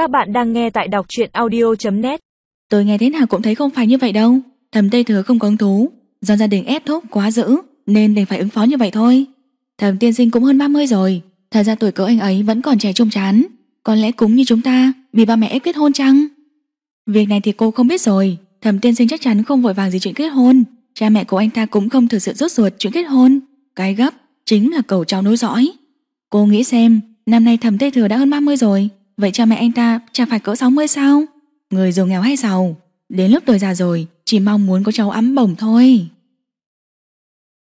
Các bạn đang nghe tại đọc truyện audio.net Tôi nghe thế nào cũng thấy không phải như vậy đâu. Thầm Tây Thừa không có hứng thú. Do gia đình ép thúc quá dữ, Nên đành phải ứng phó như vậy thôi. Thầm tiên sinh cũng hơn 30 rồi. Thật ra tuổi cỡ anh ấy vẫn còn trẻ trung chán. Có lẽ cũng như chúng ta bị ba mẹ ép kết hôn chăng? Việc này thì cô không biết rồi. Thầm tiên sinh chắc chắn không vội vàng gì chuyện kết hôn. Cha mẹ của anh ta cũng không thực sự rốt ruột chuyện kết hôn. Cái gấp chính là cầu cháu nối dõi. Cô nghĩ xem, Năm nay thầm Tây Thừa đã hơn 30 rồi. Vậy cha mẹ anh ta chả phải cỡ 60 sao? Người giàu nghèo hay giàu? Đến lúc tuổi già rồi, Chỉ mong muốn có cháu ấm bổng thôi.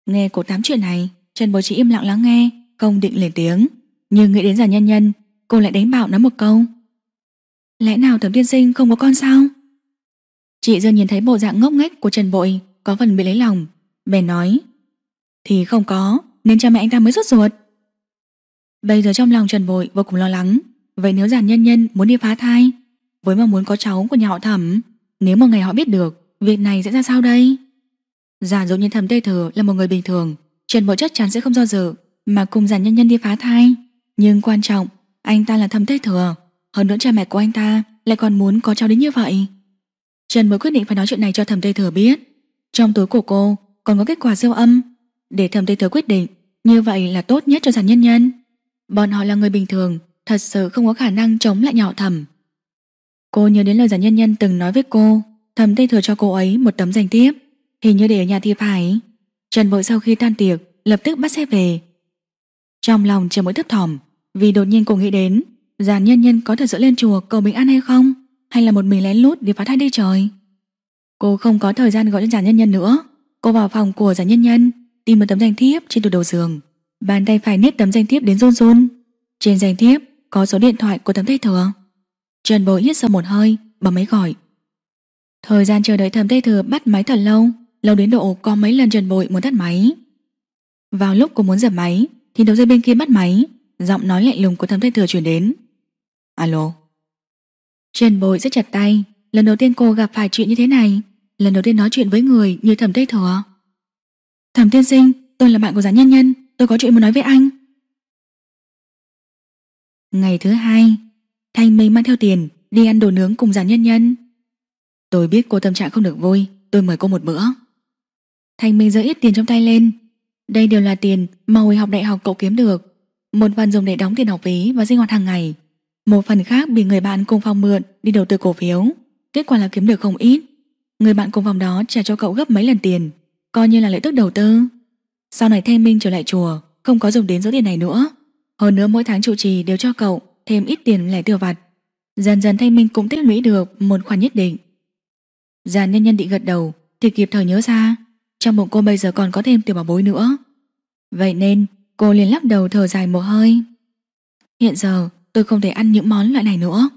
Nghe cô tám chuyện này, Trần Bố chỉ im lặng lắng nghe, Không định lên tiếng. Nhưng nghĩ đến già nhân nhân, Cô lại đánh bạo nói một câu. Lẽ nào thẩm tiên sinh không có con sao? Chị giờ nhìn thấy bộ dạng ngốc nghếch của Trần Bội, Có phần bị lấy lòng. Bèn nói, Thì không có, Nên cha mẹ anh ta mới rút ruột. Bây giờ trong lòng Trần Bội vô cùng lo lắng. Vậy nếu giản nhân nhân muốn đi phá thai, Với mong muốn có cháu của nhà họ thẩm, Nếu một ngày họ biết được, Việc này sẽ ra sao đây? Giả dụ như thẩm tê thừa là một người bình thường Trần bộ chắc chắn sẽ không do dự Mà cùng giản nhân nhân đi phá thai. Nhưng quan trọng, Anh ta là thẩm tê thừa Hơn nữa cha mẹ của anh ta lại còn muốn có cháu đến như vậy. Trần mới quyết định phải nói chuyện này cho thẩm tê thừa biết. Trong túi của cô còn có kết quả siêu âm. Để thẩm tê thừa quyết định, Như vậy là tốt nhất cho giản nhân nhân. Bọn họ là người bình thường Thật sự không có khả năng chống lại nhỏ thầm. Cô nhớ đến lời giả nhân nhân từng nói với cô, Thầm tây thừa cho cô ấy một tấm danh thiếp Hình như để ở nhà thì phải. Trần bội sau khi tan tiệc, Lập tức bắt xe về. Trong lòng chờ mỗi thấp thỏm, Vì đột nhiên cô nghĩ đến Giả nhân nhân có thật sự lên chùa cầu bình an hay không? Hay là một mình lén lút đi phá thai đi trời? Cô không có thời gian gọi cho giả nhân nhân nữa. Cô vào phòng của giả nhân nhân, Tìm một tấm danh thiếp trên tủ đầu giường. Bàn tay phải nếp tấm danh thiếp đến run run. Trên danh thiếp có số điện thoại của thẩm Tây Thừa. Trần Bối hít sâu một hơi Bấm máy gọi. Thời gian chờ đợi thẩm Tây Thừa bắt máy thật lâu Lâu đến độ có mấy lần Trần Bội muốn tắt máy. Vào lúc cô muốn dập máy, Thì đầu dây bên kia bắt máy, Giọng nói lạnh lùng của thẩm Tây Thừa chuyển đến. Alo? Trần Bội rất chặt tay, Lần đầu tiên cô gặp phải chuyện như thế này, Lần đầu tiên nói chuyện với người như thẩm Tây Thừa. Thẩm tiên sinh, Tôi là bạn của gián nhân nhân, Tôi có chuyện muốn nói với anh. Ngày thứ hai, Thanh Minh mang theo tiền Đi ăn đồ nướng cùng giàn nhân nhân. Tôi biết cô tâm trạng không được vui, Tôi mời cô một bữa. Thanh Minh giơ ít tiền trong tay lên. Đây đều là tiền mà hồi học đại học cậu kiếm được. Một phần dùng để đóng tiền học phí Và sinh hoạt hàng ngày. Một phần khác bị người bạn cùng phòng mượn Đi đầu tư cổ phiếu. Kết quả là kiếm được không ít. Người bạn cùng phòng đó trả cho cậu gấp mấy lần tiền, Coi như là lợi tức đầu tư. Sau này Thanh Minh trở lại chùa, Không có dùng đến số tiền này nữa hơn nữa mỗi tháng chủ trì đều cho cậu thêm ít tiền lẻ tiêu vặt. Dần dần Thanh Minh cũng tích lũy được một khoản nhất định. Giàn nhân nhân định gật đầu, thì kịp thời nhớ ra, trong bụng cô bây giờ còn có thêm tiểu bảo bối nữa. Vậy nên, cô liền lắc đầu thở dài một hơi. Hiện giờ, tôi không thể ăn những món loại này nữa.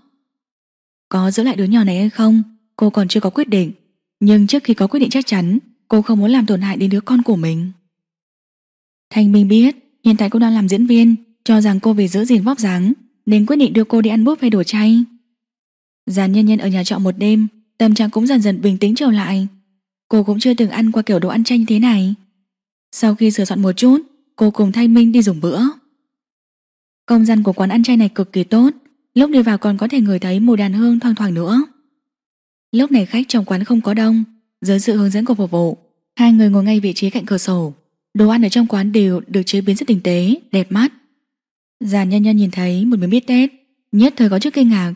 Có giữ lại đứa nhỏ này hay không, cô còn chưa có quyết định. Nhưng trước khi có quyết định chắc chắn, cô không muốn làm tổn hại đến đứa con của mình. Thanh Minh biết, hiện tại cô đang làm diễn viên cho rằng cô vì giữ gìn vóc dáng nên quyết định đưa cô đi ăn buffet đồ chay. Giàn nhân nhân ở nhà trọ một đêm, tâm trạng cũng dần dần bình tĩnh trở lại. Cô cũng chưa từng ăn qua kiểu đồ ăn chay như thế này. Sau khi sửa soạn một chút, cô cùng Thanh Minh đi dùng bữa. Công gian của quán ăn chay này cực kỳ tốt, lúc đi vào còn có thể ngửi thấy mùi đàn hương thoang thoảng nữa. Lúc này khách trong quán không có đông, dưới sự hướng dẫn của phục vụ, hai người ngồi ngay vị trí cạnh cửa sổ. Đồ ăn ở trong quán đều được chế biến rất tinh tế, đẹp mắt. Giàn nhân nhân nhìn thấy một miếng bít tết, Nhất thời có chút kinh ngạc.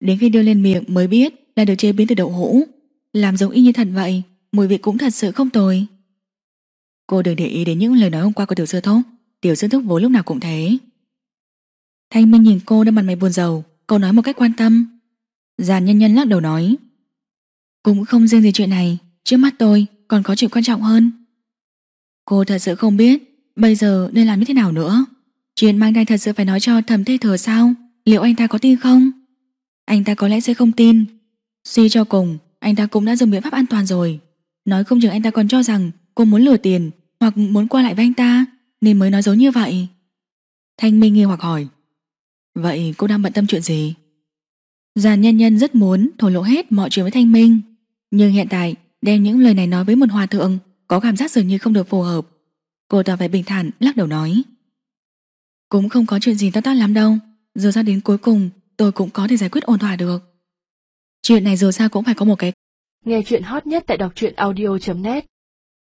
Đến khi đưa lên miệng mới biết là được chế biến từ đậu hũ. Làm giống y như thật vậy, Mùi vị cũng thật sự không tồi. Cô đừng để ý đến những lời nói hôm qua của tiểu sư thúc, Tiểu sư thúc vốn lúc nào cũng thế. Thanh Minh nhìn cô đang mặt mày buồn rầu, Cô nói một cách quan tâm. Giàn nhân nhân lắc đầu nói, Cũng không riêng gì chuyện này, Trước mắt tôi còn có chuyện quan trọng hơn. Cô thật sự không biết Bây giờ nên làm như thế nào nữa. Chuyện mang thai thật sự phải nói cho thầm thê thừa sao? Liệu anh ta có tin không? Anh ta có lẽ sẽ không tin. Suy cho cùng, Anh ta cũng đã dùng biện pháp an toàn rồi. Nói không chừng anh ta còn cho rằng cô muốn lừa tiền Hoặc muốn qua lại với anh ta, Nên mới nói dối như vậy. Thanh Minh nghi hoặc hỏi, Vậy cô đang bận tâm chuyện gì? Giàn nhân nhân rất muốn thổ lộ hết mọi chuyện với Thanh Minh, Nhưng hiện tại Đem những lời này nói với một hòa thượng Có cảm giác dường như không được phù hợp. Cô ta phải bình thản lắc đầu nói cũng không có chuyện gì to tát lắm đâu Dù ra đến cuối cùng, tôi cũng có thể giải quyết ổn thỏa được. Chuyện này dù sao cũng phải có một cái Nghe chuyện hot nhất tại đọc truyện audio.net